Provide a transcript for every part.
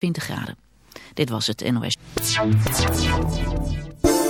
20 graden. Dit was het NOS.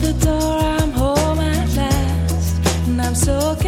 the door, I'm home at last, and I'm so.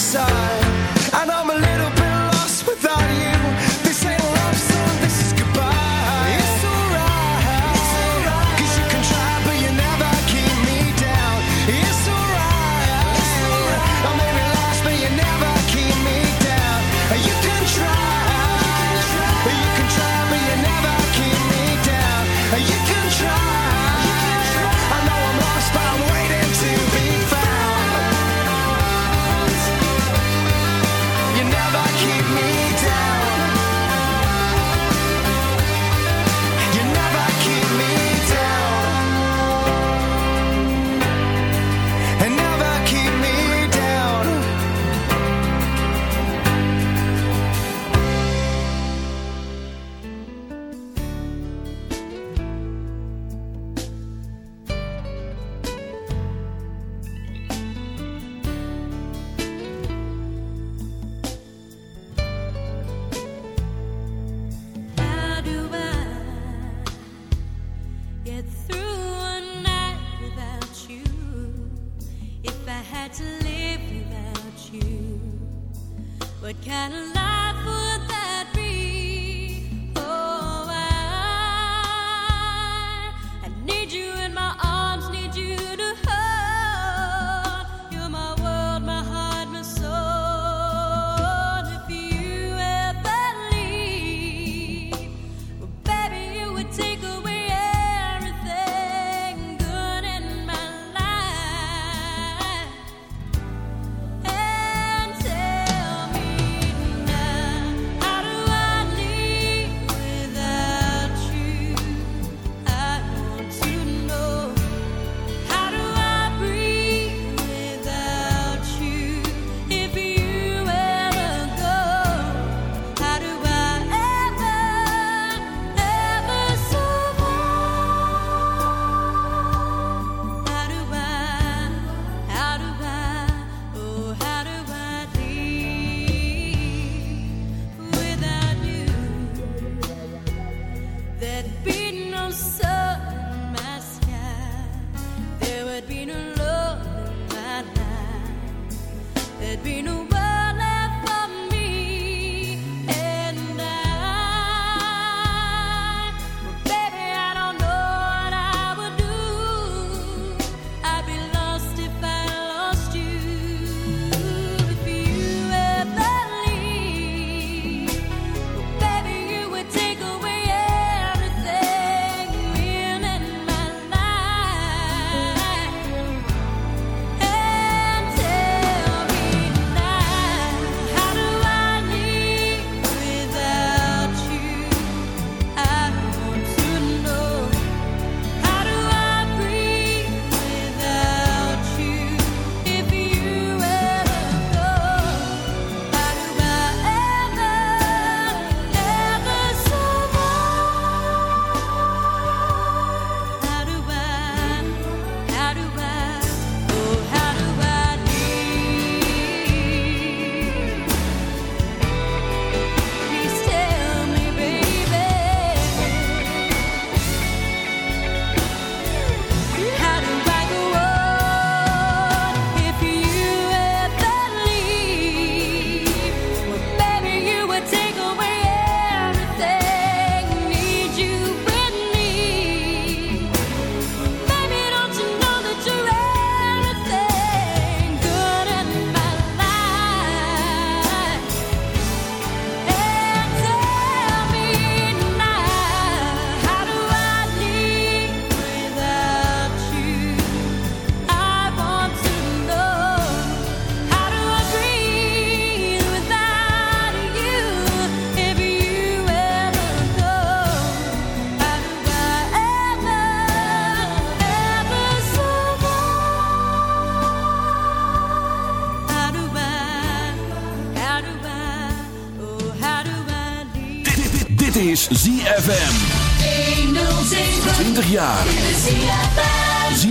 side.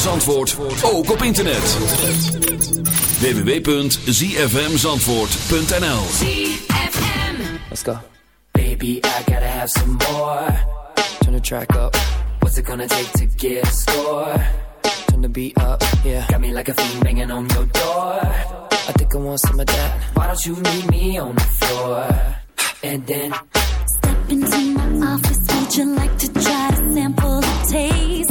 van Zandvoort ook op internet. www.zfmzandvoort.nl ZFM Let's go. Baby, I gotta have some more. Turn the track up. What's it gonna take to get a score? Turn the beat up, yeah. Got me like a fiend banging on your door. I think I want some of that. Why don't you meet me on the floor? And then... Step into my office. Would you like to try to sample the taste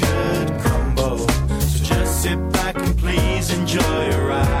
enjoy your ride.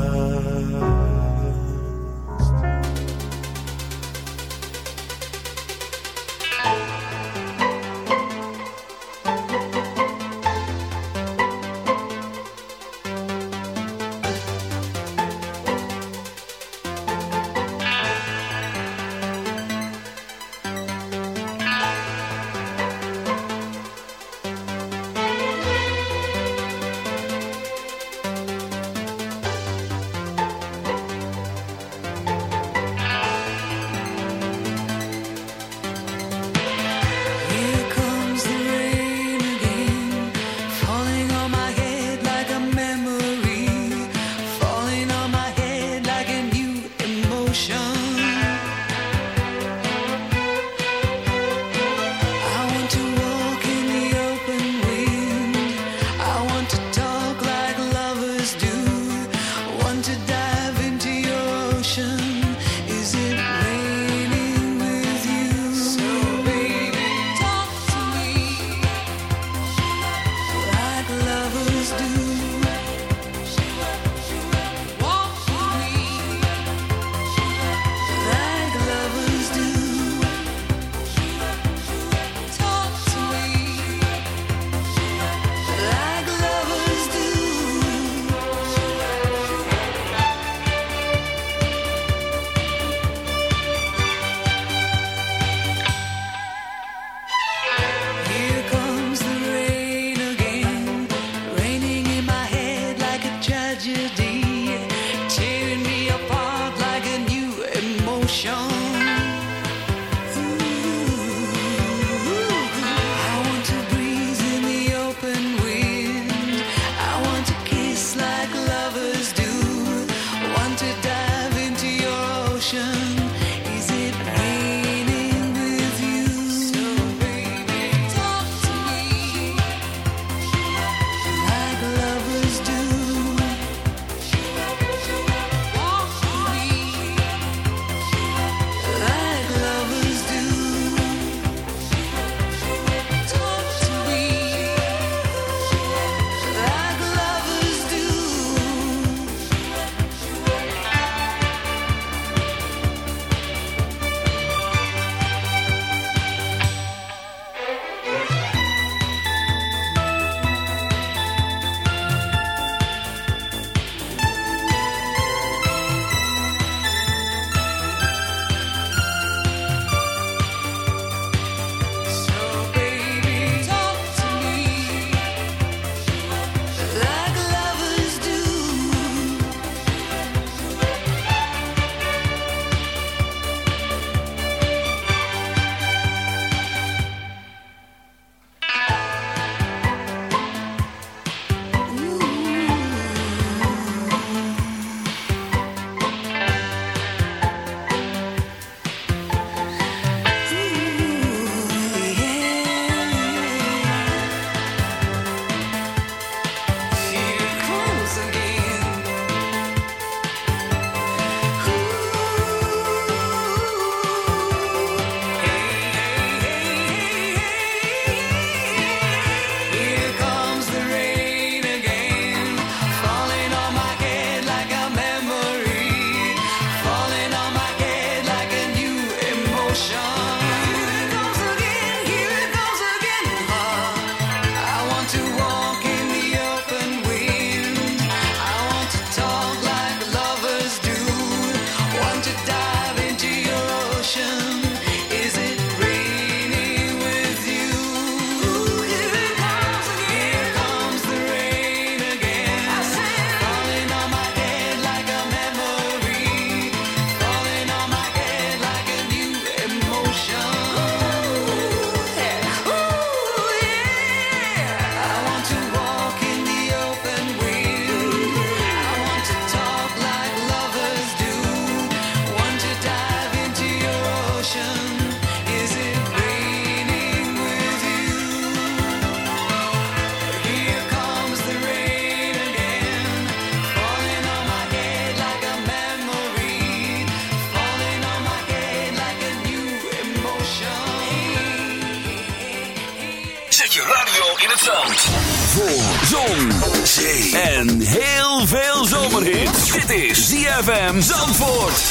ZFM Zandvoort.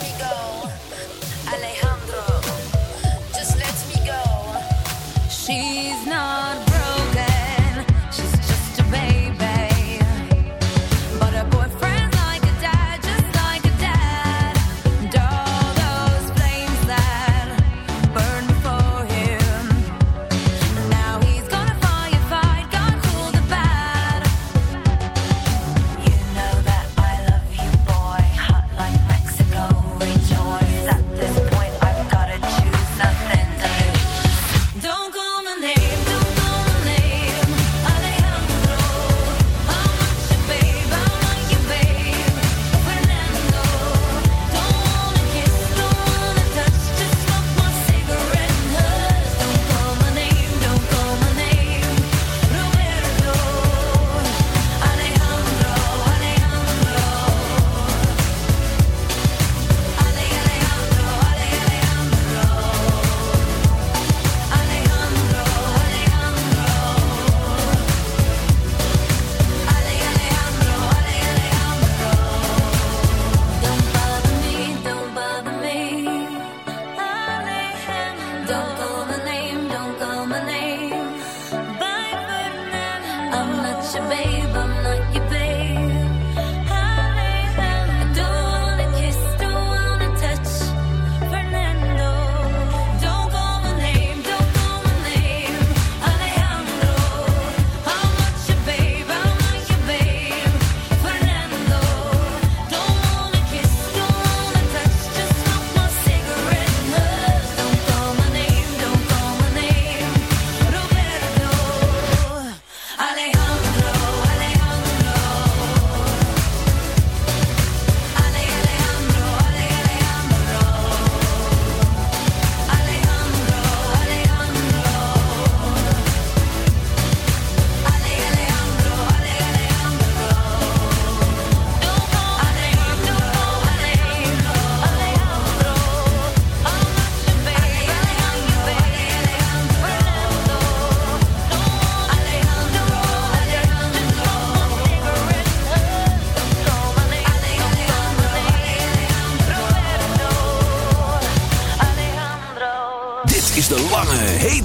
we go.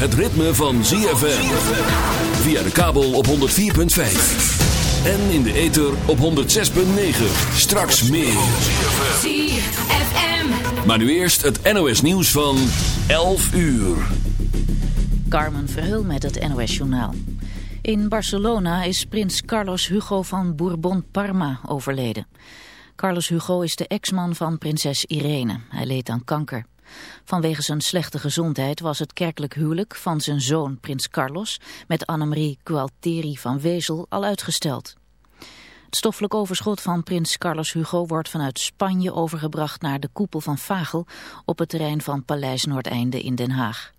Het ritme van ZFM. Via de kabel op 104.5. En in de ether op 106.9. Straks meer. ZFM. Maar nu eerst het NOS nieuws van 11 uur. Carmen Verheul met het NOS Journaal. In Barcelona is prins Carlos Hugo van Bourbon-Parma overleden. Carlos Hugo is de ex-man van prinses Irene. Hij leed aan kanker. Vanwege zijn slechte gezondheid was het kerkelijk huwelijk van zijn zoon prins Carlos met Annemarie Gualteri van Wezel al uitgesteld. Het stoffelijk overschot van prins Carlos Hugo wordt vanuit Spanje overgebracht naar de koepel van Vagel op het terrein van Paleis Noordeinde in Den Haag.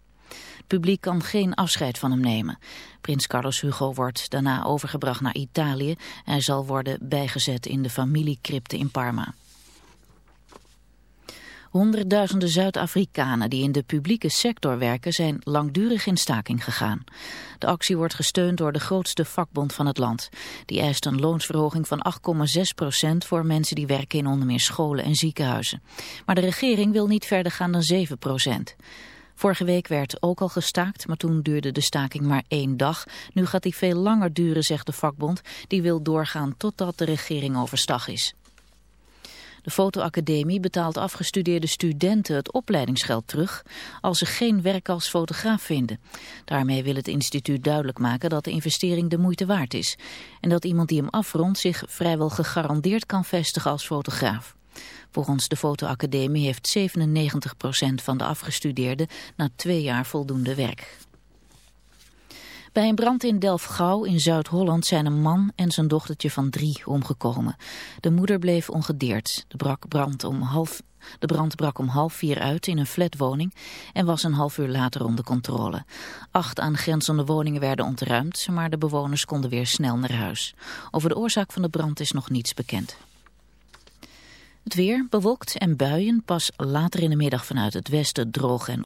Het publiek kan geen afscheid van hem nemen. Prins Carlos Hugo wordt daarna overgebracht naar Italië en zal worden bijgezet in de familiecrypte in Parma. Honderdduizenden Zuid-Afrikanen die in de publieke sector werken zijn langdurig in staking gegaan. De actie wordt gesteund door de grootste vakbond van het land. Die eist een loonsverhoging van 8,6 procent voor mensen die werken in onder meer scholen en ziekenhuizen. Maar de regering wil niet verder gaan dan 7 procent. Vorige week werd ook al gestaakt, maar toen duurde de staking maar één dag. Nu gaat die veel langer duren, zegt de vakbond. Die wil doorgaan totdat de regering overstag is. De fotoacademie betaalt afgestudeerde studenten het opleidingsgeld terug als ze geen werk als fotograaf vinden. Daarmee wil het instituut duidelijk maken dat de investering de moeite waard is. En dat iemand die hem afrondt zich vrijwel gegarandeerd kan vestigen als fotograaf. Volgens de fotoacademie heeft 97% van de afgestudeerden na twee jaar voldoende werk. Bij een brand in Delfgauw in Zuid-Holland zijn een man en zijn dochtertje van drie omgekomen. De moeder bleef ongedeerd. De, brak brand om half, de brand brak om half vier uit in een flatwoning en was een half uur later onder controle. Acht aangrenzende woningen werden ontruimd, maar de bewoners konden weer snel naar huis. Over de oorzaak van de brand is nog niets bekend. Het weer bewolkt en buien, pas later in de middag vanuit het westen droog en